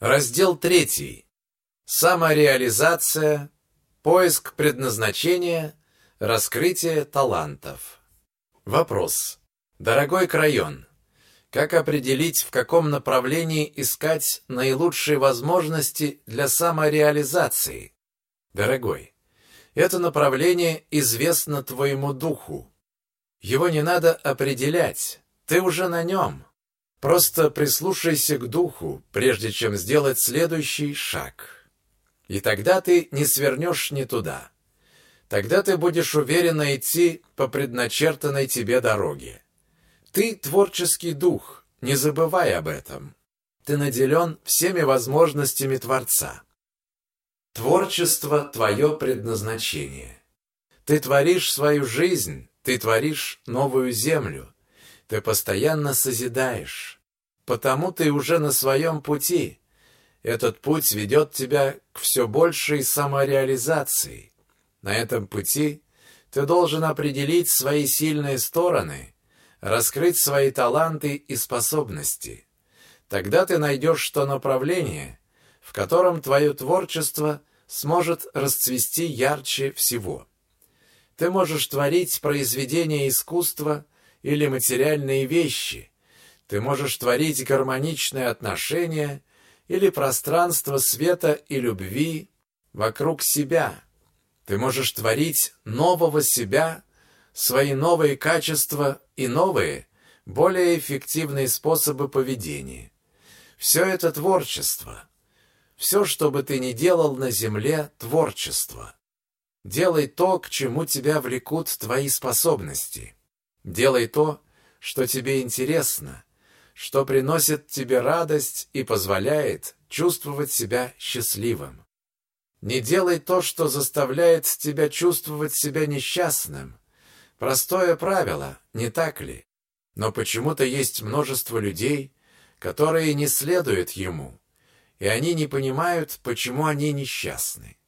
Раздел третий. Самореализация, поиск предназначения, раскрытие талантов. Вопрос. Дорогой Крайон, как определить, в каком направлении искать наилучшие возможности для самореализации? Дорогой, это направление известно твоему духу. Его не надо определять, ты уже на нем. Просто прислушайся к духу, прежде чем сделать следующий шаг. И тогда ты не свернешь не туда. Тогда ты будешь уверенно идти по предначертанной тебе дороге. Ты творческий дух, не забывай об этом. Ты наделен всеми возможностями Творца. Творчество – твое предназначение. Ты творишь свою жизнь, ты творишь новую землю. Ты постоянно созидаешь. Потому ты уже на своем пути. Этот путь ведет тебя к все большей самореализации. На этом пути ты должен определить свои сильные стороны, раскрыть свои таланты и способности. Тогда ты найдешь то направление, в котором твое творчество сможет расцвести ярче всего. Ты можешь творить произведения искусства или материальные вещи. Ты можешь творить гармоничные отношения или пространство света и любви вокруг себя. Ты можешь творить нового себя, свои новые качества и новые, более эффективные способы поведения. Все это творчество. Все, что бы ты ни делал на земле, творчество. Делай то, к чему тебя влекут твои способности. Делай то, что тебе интересно, что приносит тебе радость и позволяет чувствовать себя счастливым. Не делай то, что заставляет тебя чувствовать себя несчастным. Простое правило, не так ли? Но почему-то есть множество людей, которые не следуют ему, и они не понимают, почему они несчастны.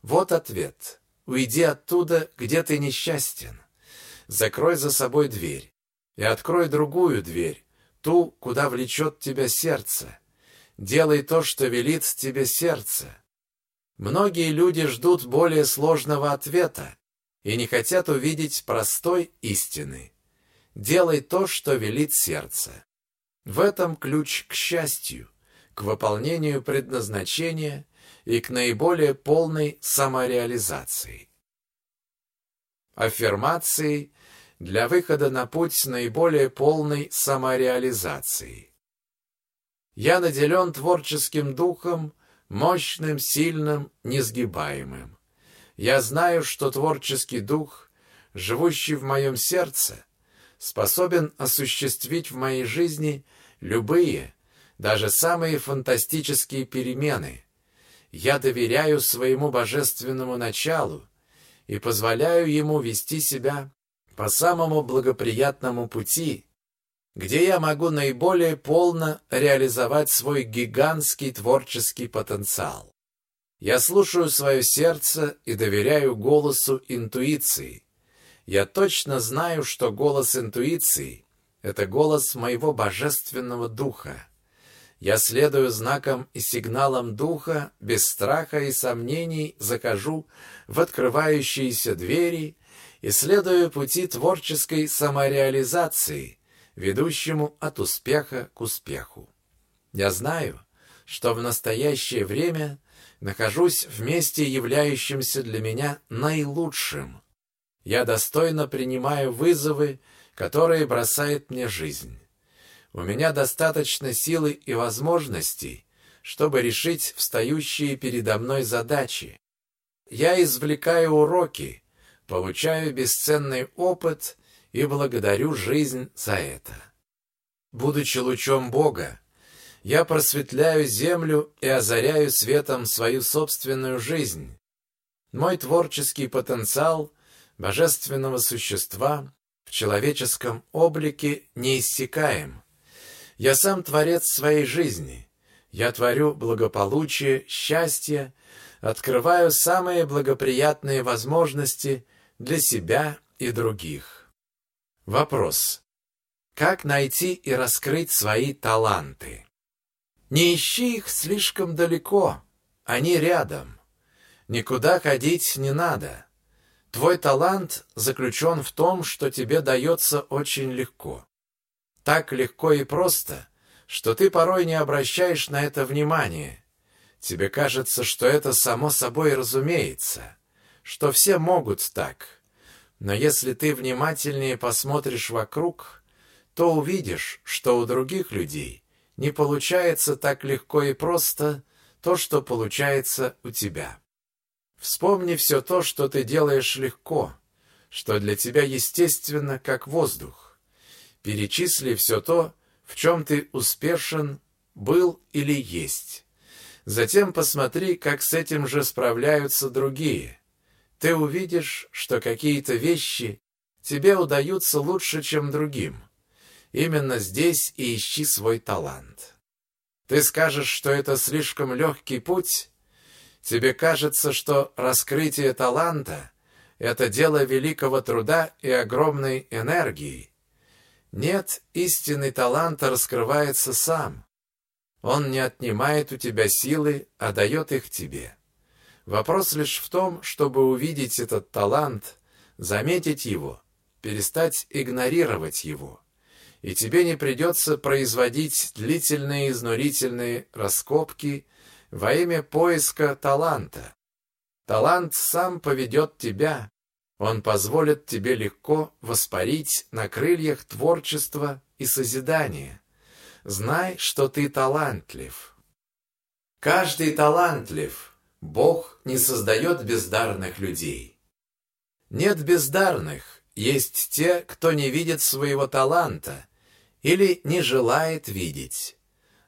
Вот ответ. Уйди оттуда, где ты несчастен. Закрой за собой дверь и открой другую дверь, ту, куда влечет тебя сердце. Делай то, что велит тебе сердце. Многие люди ждут более сложного ответа и не хотят увидеть простой истины. Делай то, что велит сердце. В этом ключ к счастью, к выполнению предназначения и к наиболее полной самореализации. Аффирмации для выхода на путь наиболее полной самореализации. Я наделен творческим духом, мощным, сильным, несгибаемым. Я знаю, что творческий дух, живущий в моем сердце, способен осуществить в моей жизни любые, даже самые фантастические перемены – я доверяю своему божественному началу и позволяю ему вести себя по самому благоприятному пути, где я могу наиболее полно реализовать свой гигантский творческий потенциал. Я слушаю свое сердце и доверяю голосу интуиции. Я точно знаю, что голос интуиции – это голос моего божественного духа. Я следую знакам и сигналам духа, без страха и сомнений захожу в открывающиеся двери и следую пути творческой самореализации, ведущему от успеха к успеху. Я знаю, что в настоящее время нахожусь в месте, являющемся для меня наилучшим. Я достойно принимаю вызовы, которые бросает мне жизнь. У меня достаточно силы и возможностей, чтобы решить встающие передо мной задачи. Я извлекаю уроки, получаю бесценный опыт и благодарю жизнь за это. Будучи лучом Бога, я просветляю землю и озаряю светом свою собственную жизнь. Мой творческий потенциал божественного существа в человеческом облике неиссякаем. Я сам творец своей жизни. Я творю благополучие, счастье, открываю самые благоприятные возможности для себя и других. Вопрос. Как найти и раскрыть свои таланты? Не ищи их слишком далеко, они рядом. Никуда ходить не надо. Твой талант заключен в том, что тебе дается очень легко. Так легко и просто, что ты порой не обращаешь на это внимания. Тебе кажется, что это само собой разумеется, что все могут так. Но если ты внимательнее посмотришь вокруг, то увидишь, что у других людей не получается так легко и просто то, что получается у тебя. Вспомни все то, что ты делаешь легко, что для тебя естественно, как воздух. Перечисли все то, в чем ты успешен, был или есть. Затем посмотри, как с этим же справляются другие. Ты увидишь, что какие-то вещи тебе удаются лучше, чем другим. Именно здесь и ищи свой талант. Ты скажешь, что это слишком легкий путь? Тебе кажется, что раскрытие таланта — это дело великого труда и огромной энергии. Нет, истинный талант раскрывается сам. Он не отнимает у тебя силы, а дает их тебе. Вопрос лишь в том, чтобы увидеть этот талант, заметить его, перестать игнорировать его. И тебе не придется производить длительные изнурительные раскопки во имя поиска таланта. Талант сам поведет тебя, он позволит тебе легко воспарить на крыльях творчества и созидания. Знай, что ты талантлив. Каждый талантлив. Бог не создает бездарных людей. Нет бездарных, есть те, кто не видит своего таланта или не желает видеть.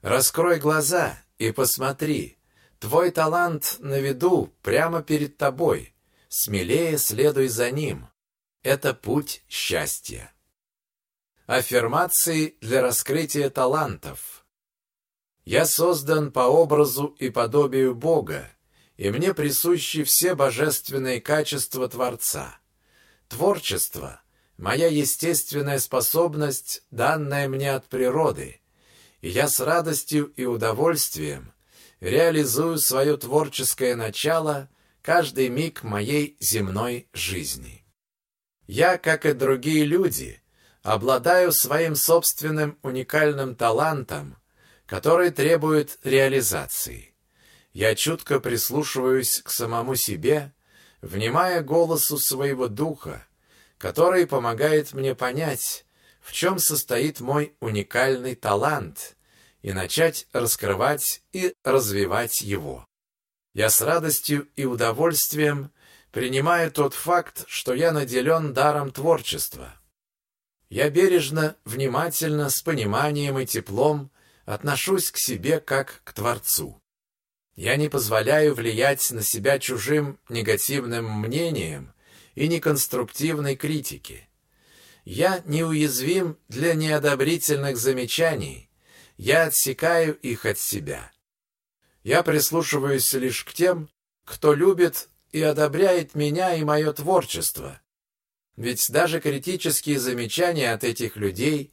Раскрой глаза и посмотри. Твой талант на виду, прямо перед тобой. Смелее следуй за ним. Это путь счастья. Аффирмации для раскрытия талантов. Я создан по образу и подобию Бога, и мне присущи все божественные качества Творца. Творчество — моя естественная способность, данная мне от природы, и я с радостью и удовольствием реализую свое творческое начало каждый миг моей земной жизни. Я, как и другие люди, обладаю своим собственным уникальным талантом, который требует реализации. Я чутко прислушиваюсь к самому себе, внимая голосу своего духа, который помогает мне понять, в чем состоит мой уникальный талант, и начать раскрывать и развивать его. Я с радостью и удовольствием принимаю тот факт, что я наделен даром творчества. Я бережно, внимательно, с пониманием и теплом отношусь к себе как к Творцу. Я не позволяю влиять на себя чужим негативным мнением и неконструктивной критики. Я неуязвим для неодобрительных замечаний, я отсекаю их от себя. Я прислушиваюсь лишь к тем, кто любит и одобряет меня и мое творчество. Ведь даже критические замечания от этих людей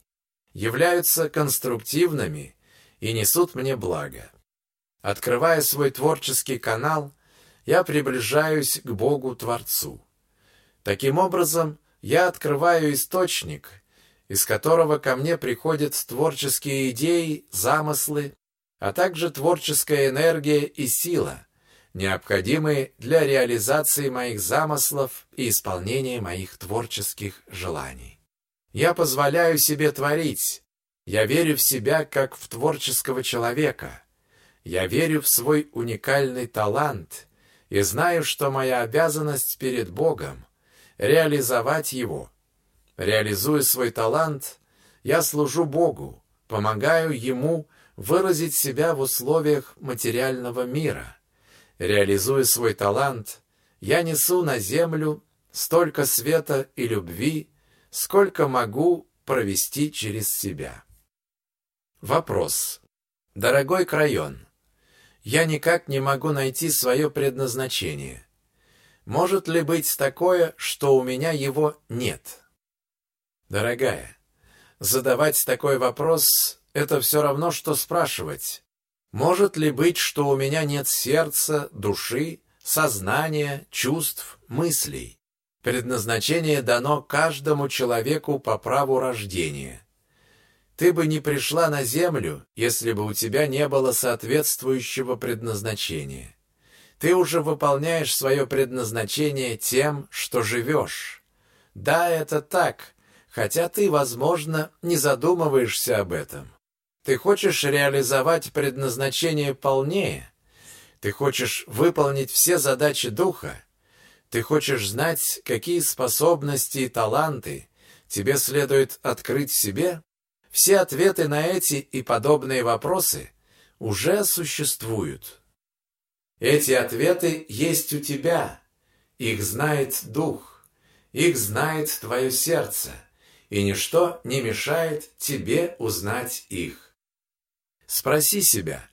являются конструктивными и несут мне благо. Открывая свой творческий канал, я приближаюсь к Богу-Творцу. Таким образом, я открываю источник, из которого ко мне приходят творческие идеи, замыслы, а также творческая энергия и сила, необходимые для реализации моих замыслов и исполнения моих творческих желаний. Я позволяю себе творить. Я верю в себя как в творческого человека. Я верю в свой уникальный талант и знаю, что моя обязанность перед Богом — реализовать его. Реализуя свой талант, я служу Богу, помогаю Ему выразить себя в условиях материального мира. Реализуя свой талант, я несу на землю столько света и любви, сколько могу провести через себя. Вопрос. Дорогой Крайон, я никак не могу найти свое предназначение. Может ли быть такое, что у меня его нет? Дорогая, задавать такой вопрос это все равно, что спрашивать, Может ли быть, что у меня нет сердца, души, сознания, чувств, мыслей? Предназначение дано каждому человеку по праву рождения. Ты бы не пришла на землю, если бы у тебя не было соответствующего предназначения. Ты уже выполняешь свое предназначение тем, что живешь. Да, это так, хотя ты, возможно, не задумываешься об этом. Ты хочешь реализовать предназначение полнее? Ты хочешь выполнить все задачи духа? Ты хочешь знать, какие способности и таланты тебе следует открыть в себе? Все ответы на эти и подобные вопросы уже существуют. Эти ответы есть у тебя. Их знает Дух. Их знает твое сердце. И ничто не мешает тебе узнать их. Спроси себя,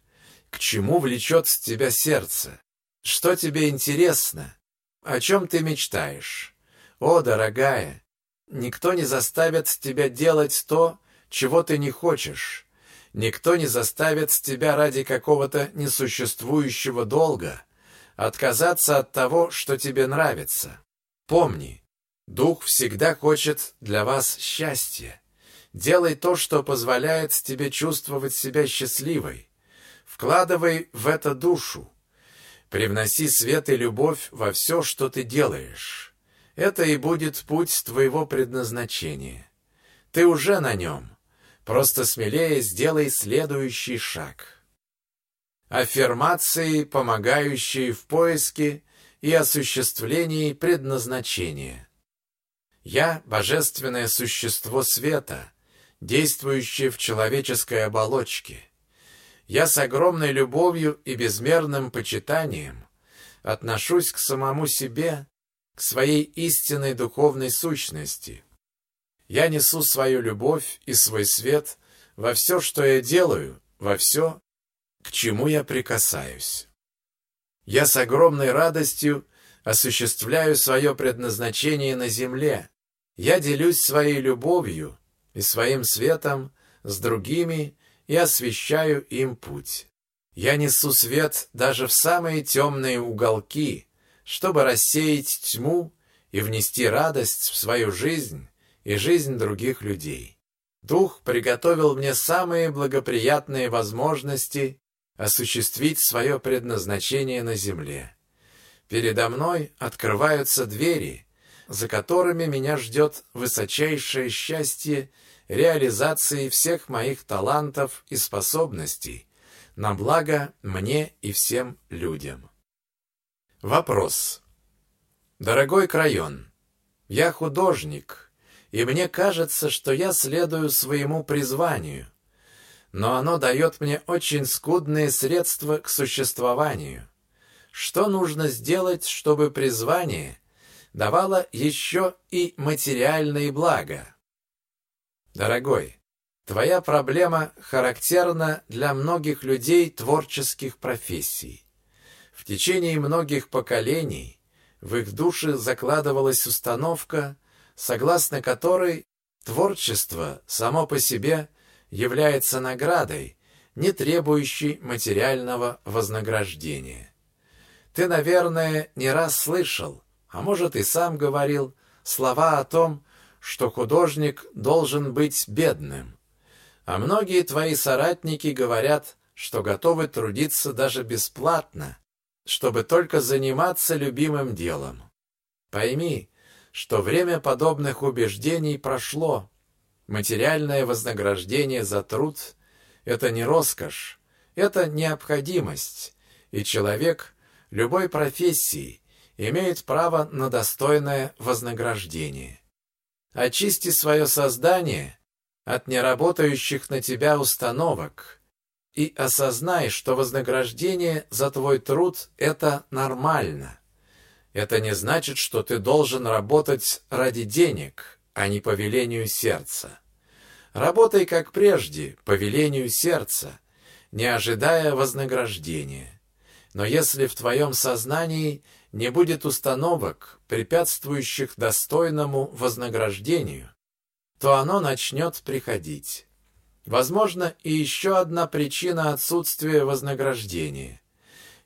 к чему влечет тебя сердце? Что тебе интересно? О чем ты мечтаешь? О, дорогая, никто не заставит тебя делать то, чего ты не хочешь. Никто не заставит тебя ради какого-то несуществующего долга отказаться от того, что тебе нравится. Помни, Дух всегда хочет для вас счастья. Делай то, что позволяет тебе чувствовать себя счастливой. Вкладывай в это душу. Привноси свет и любовь во все, что ты делаешь. Это и будет путь твоего предназначения. Ты уже на нем. Просто смелее сделай следующий шаг. Аффирмации, помогающие в поиске и осуществлении предназначения. Я – божественное существо света, действующее в человеческой оболочке. Я с огромной любовью и безмерным почитанием отношусь к самому себе, к своей истинной духовной сущности – я несу свою любовь и свой свет во все, что я делаю, во все, к чему я прикасаюсь. Я с огромной радостью осуществляю свое предназначение на земле. Я делюсь своей любовью и своим светом с другими и освещаю им путь. Я несу свет даже в самые темные уголки, чтобы рассеять тьму и внести радость в свою жизнь и жизнь других людей. Дух приготовил мне самые благоприятные возможности осуществить свое предназначение на земле. Передо мной открываются двери, за которыми меня ждет высочайшее счастье реализации всех моих талантов и способностей на благо мне и всем людям. Вопрос. Дорогой Крайон, я художник, и мне кажется, что я следую своему призванию, но оно дает мне очень скудные средства к существованию. Что нужно сделать, чтобы призвание давало еще и материальные блага? Дорогой, твоя проблема характерна для многих людей творческих профессий. В течение многих поколений в их души закладывалась установка, согласно которой творчество само по себе является наградой, не требующей материального вознаграждения. Ты, наверное, не раз слышал, а может и сам говорил, слова о том, что художник должен быть бедным. А многие твои соратники говорят, что готовы трудиться даже бесплатно, чтобы только заниматься любимым делом. Пойми, что время подобных убеждений прошло. Материальное вознаграждение за труд – это не роскошь, это необходимость, и человек любой профессии имеет право на достойное вознаграждение. Очисти свое создание от неработающих на тебя установок и осознай, что вознаграждение за твой труд – это нормально – это не значит, что ты должен работать ради денег, а не по велению сердца. Работай как прежде, по велению сердца, не ожидая вознаграждения. Но если в твоем сознании не будет установок, препятствующих достойному вознаграждению, то оно начнет приходить. Возможно, и еще одна причина отсутствия вознаграждения.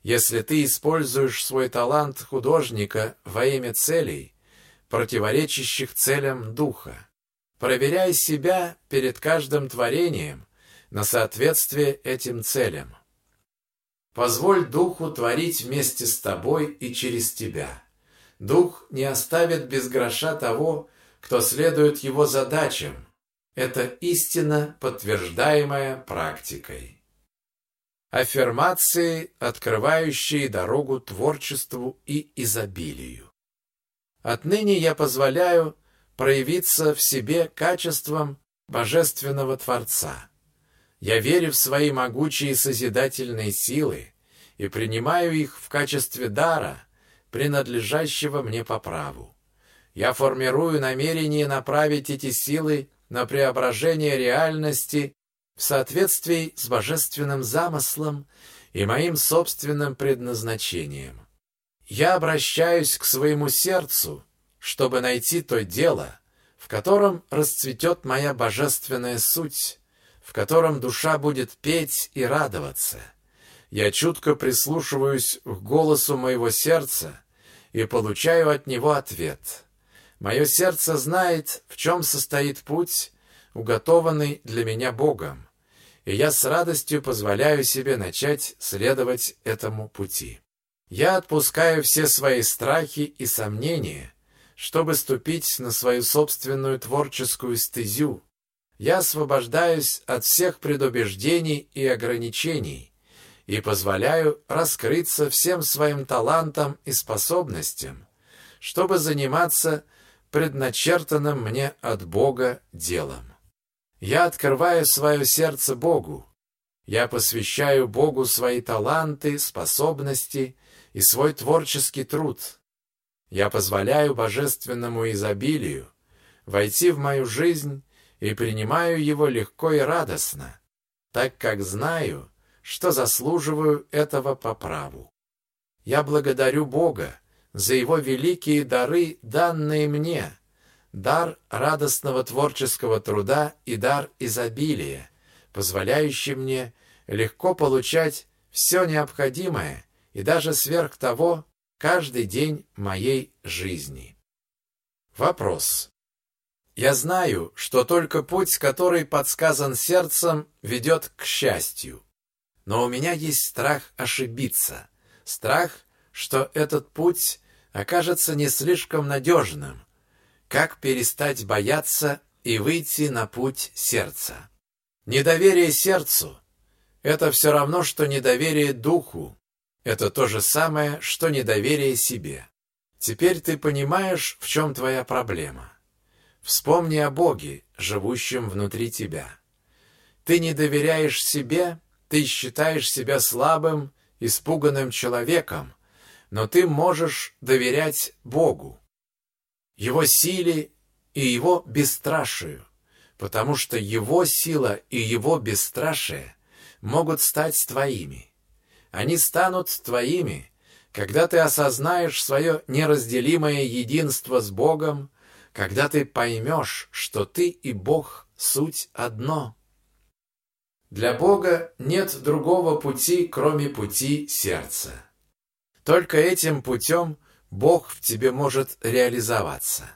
Если ты используешь свой талант художника во имя целей, противоречащих целям духа, проверяй себя перед каждым творением на соответствие этим целям. Позволь Духу творить вместе с тобой и через тебя. Дух не оставит без гроша того, кто следует его задачам. Это истина, подтверждаемая практикой. Аффирмации, открывающие дорогу творчеству и изобилию. Отныне я позволяю проявиться в себе качеством Божественного Творца. Я верю в свои могучие созидательные силы и принимаю их в качестве дара, принадлежащего мне по праву. Я формирую намерение направить эти силы на преображение реальности в соответствии с божественным замыслом и моим собственным предназначением. Я обращаюсь к своему сердцу, чтобы найти то дело, в котором расцветет моя божественная суть, в котором душа будет петь и радоваться. Я чутко прислушиваюсь к голосу моего сердца и получаю от него ответ. Мое сердце знает, в чем состоит путь, уготованный для меня Богом, и я с радостью позволяю себе начать следовать этому пути. Я отпускаю все свои страхи и сомнения, чтобы ступить на свою собственную творческую стезю, я освобождаюсь от всех предубеждений и ограничений и позволяю раскрыться всем своим талантам и способностям, чтобы заниматься предначертанным мне от Бога делом. Я открываю свое сердце Богу. Я посвящаю Богу свои таланты, способности и свой творческий труд. Я позволяю божественному изобилию войти в мою жизнь и принимаю его легко и радостно, так как знаю, что заслуживаю этого по праву. Я благодарю Бога за его великие дары, данные мне, дар радостного творческого труда и дар изобилия, позволяющий мне легко получать все необходимое и даже сверх того каждый день моей жизни. Вопрос. Я знаю, что только путь, который подсказан сердцем, ведет к счастью. Но у меня есть страх ошибиться. Страх, что этот путь окажется не слишком надежным. Как перестать бояться и выйти на путь сердца? Недоверие сердцу – это все равно, что недоверие духу. Это то же самое, что недоверие себе. Теперь ты понимаешь, в чем твоя проблема. Вспомни о Боге, живущем внутри тебя. Ты не доверяешь себе, ты считаешь себя слабым, испуганным человеком, но ты можешь доверять Богу, Его силе и Его бесстрашию, потому что Его сила и Его бесстрашие могут стать твоими. Они станут твоими, когда ты осознаешь свое неразделимое единство с Богом, когда ты поймешь, что ты и Бог суть одно. Для Бога нет другого пути, кроме пути сердца. Только этим путем Бог в тебе может реализоваться.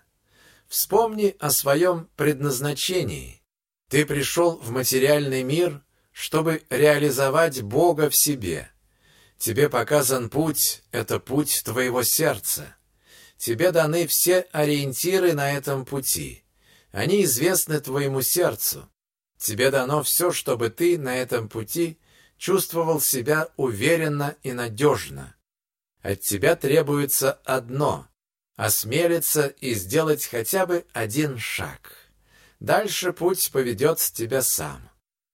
Вспомни о своем предназначении. Ты пришел в материальный мир, чтобы реализовать Бога в себе. Тебе показан путь, это путь твоего сердца. Тебе даны все ориентиры на этом пути. Они известны твоему сердцу. Тебе дано все, чтобы ты на этом пути чувствовал себя уверенно и надежно. От тебя требуется одно – осмелиться и сделать хотя бы один шаг. Дальше путь поведет тебя сам.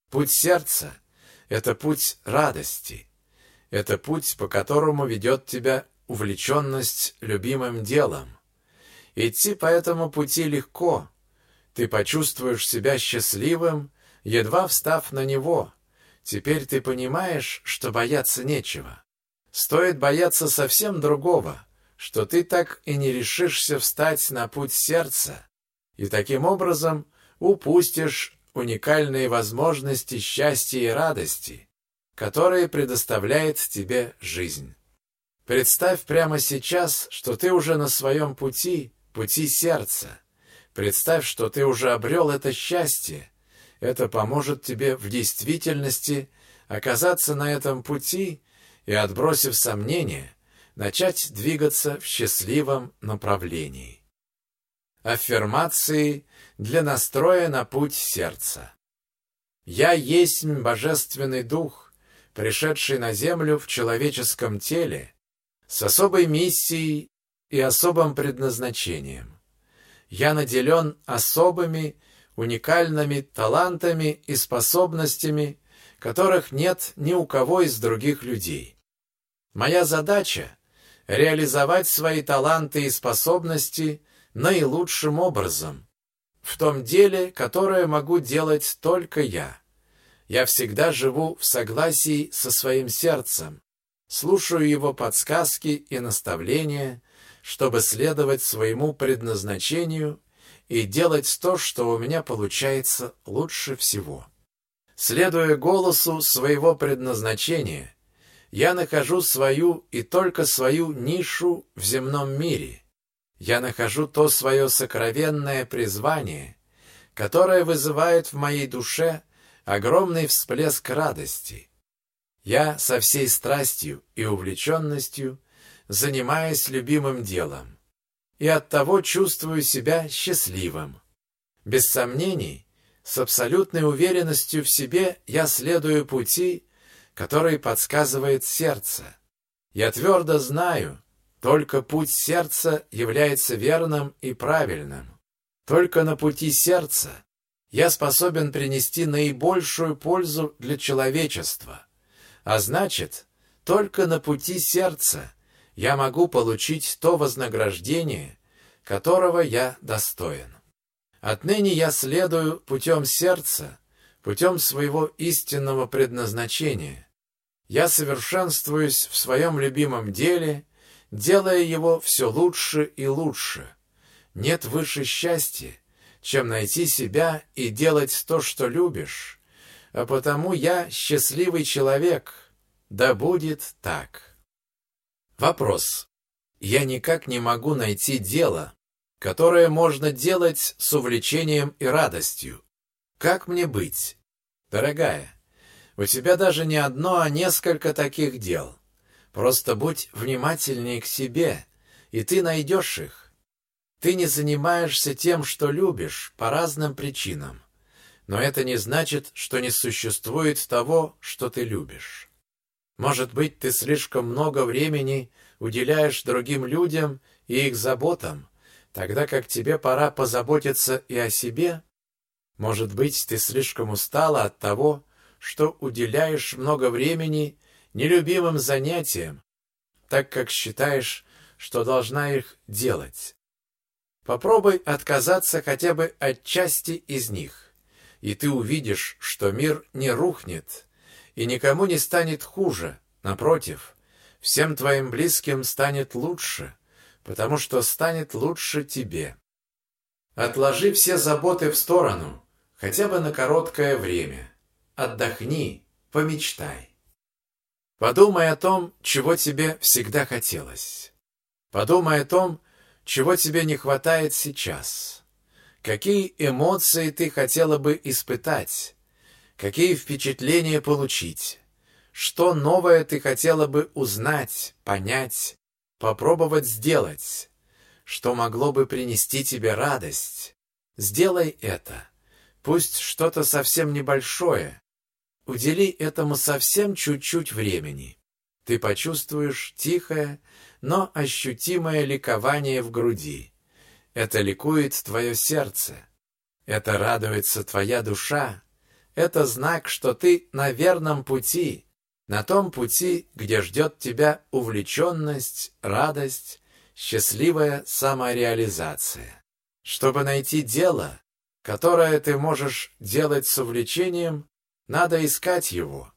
Путь сердца – это путь радости. Это путь, по которому ведет тебя увлеченность любимым делом. Идти по этому пути легко. Ты почувствуешь себя счастливым, едва встав на него. Теперь ты понимаешь, что бояться нечего. Стоит бояться совсем другого, что ты так и не решишься встать на путь сердца, и таким образом упустишь уникальные возможности счастья и радости, которые предоставляет тебе жизнь. Представь прямо сейчас, что ты уже на своем пути, пути сердца. Представь, что ты уже обрел это счастье. Это поможет тебе в действительности оказаться на этом пути и, отбросив сомнения, начать двигаться в счастливом направлении. Аффирмации для настроя на путь сердца. «Я есть Божественный Дух, пришедший на землю в человеческом теле, с особой миссией и особым предназначением. Я наделен особыми, уникальными талантами и способностями, которых нет ни у кого из других людей. Моя задача – реализовать свои таланты и способности наилучшим образом, в том деле, которое могу делать только я. Я всегда живу в согласии со своим сердцем, слушаю его подсказки и наставления, чтобы следовать своему предназначению и делать то, что у меня получается лучше всего. Следуя голосу своего предназначения, я нахожу свою и только свою нишу в земном мире. Я нахожу то свое сокровенное призвание, которое вызывает в моей душе огромный всплеск радости. Я со всей страстью и увлеченностью занимаюсь любимым делом, и оттого чувствую себя счастливым. Без сомнений, с абсолютной уверенностью в себе я следую пути, который подсказывает сердце. Я твердо знаю, только путь сердца является верным и правильным. Только на пути сердца я способен принести наибольшую пользу для человечества. А значит, только на пути сердца я могу получить то вознаграждение, которого я достоин. Отныне я следую путем сердца, путем своего истинного предназначения. Я совершенствуюсь в своем любимом деле, делая его все лучше и лучше. Нет выше счастья, чем найти себя и делать то, что любишь. А потому я счастливый человек. Да будет так. Вопрос. Я никак не могу найти дело, которое можно делать с увлечением и радостью. Как мне быть? Дорогая, у тебя даже не одно, а несколько таких дел. Просто будь внимательнее к себе, и ты найдешь их. Ты не занимаешься тем, что любишь, по разным причинам. Но это не значит, что не существует того, что ты любишь. Может быть, ты слишком много времени уделяешь другим людям и их заботам, тогда как тебе пора позаботиться и о себе? Может быть, ты слишком устала от того, что уделяешь много времени нелюбимым занятиям, так как считаешь, что должна их делать. Попробуй отказаться хотя бы от части из них, и ты увидишь, что мир не рухнет и никому не станет хуже, напротив, всем твоим близким станет лучше, потому что станет лучше тебе. Отложи все заботы в сторону, хотя бы на короткое время. Отдохни, помечтай. Подумай о том, чего тебе всегда хотелось. Подумай о том, чего тебе не хватает сейчас. Какие эмоции ты хотела бы испытать? Какие впечатления получить? Что новое ты хотела бы узнать, понять, попробовать сделать, что могло бы принести тебе радость. Сделай это. Пусть что-то совсем небольшое. Удели этому совсем чуть-чуть времени. Ты почувствуешь тихое, но ощутимое ликование в груди. Это ликует твое сердце. Это радуется твоя душа. Это знак, что ты на верном пути, на том пути, где ждет тебя увлеченность, радость, счастливая самореализация. Чтобы найти дело, которое ты можешь делать с увлечением, надо искать его.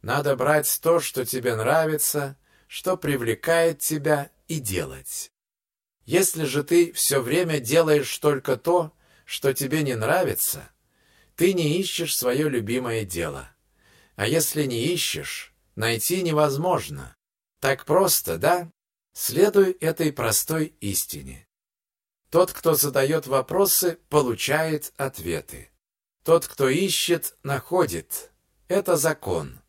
Надо брать то, что тебе нравится, что привлекает тебя, и делать. Если же ты все время делаешь только то, что тебе не нравится, Ты не ищешь свое любимое дело. А если не ищешь, найти невозможно. Так просто, да? Следуй этой простой истине. Тот, кто задает вопросы, получает ответы. Тот, кто ищет, находит. Это закон.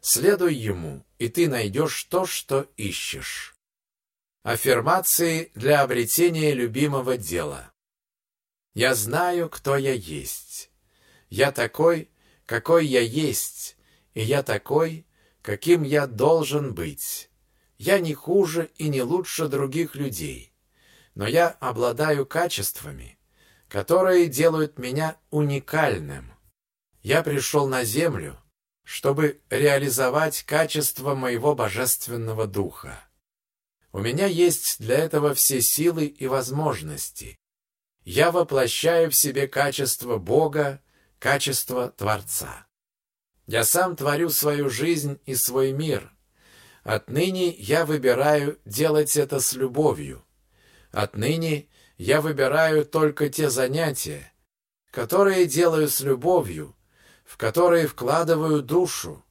Следуй ему, и ты найдешь то, что ищешь. Аффирмации для обретения любимого дела. Я знаю, кто я есть. Я такой, какой я есть, и я такой, каким я должен быть. Я не хуже и не лучше других людей, но я обладаю качествами, которые делают меня уникальным. Я пришел на землю, чтобы реализовать качество моего божественного духа. У меня есть для этого все силы и возможности. Я воплощаю в себе качество Бога, качество Творца. Я сам творю свою жизнь и свой мир. Отныне я выбираю делать это с любовью. Отныне я выбираю только те занятия, которые делаю с любовью, в которые вкладываю душу,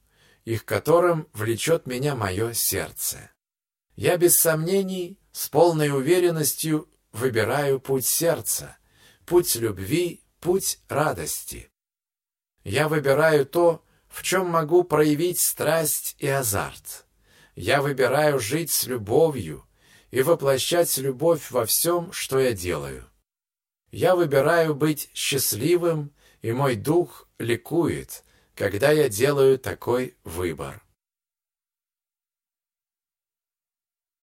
и к которым влечет меня мое сердце. Я без сомнений, с полной уверенностью выбираю путь сердца, путь любви, путь радости. Я выбираю то, в чем могу проявить страсть и азарт. Я выбираю жить с любовью, и воплощать любовь во всем, что я делаю. Я выбираю быть счастливым, и мой дух ликует, когда я делаю такой выбор.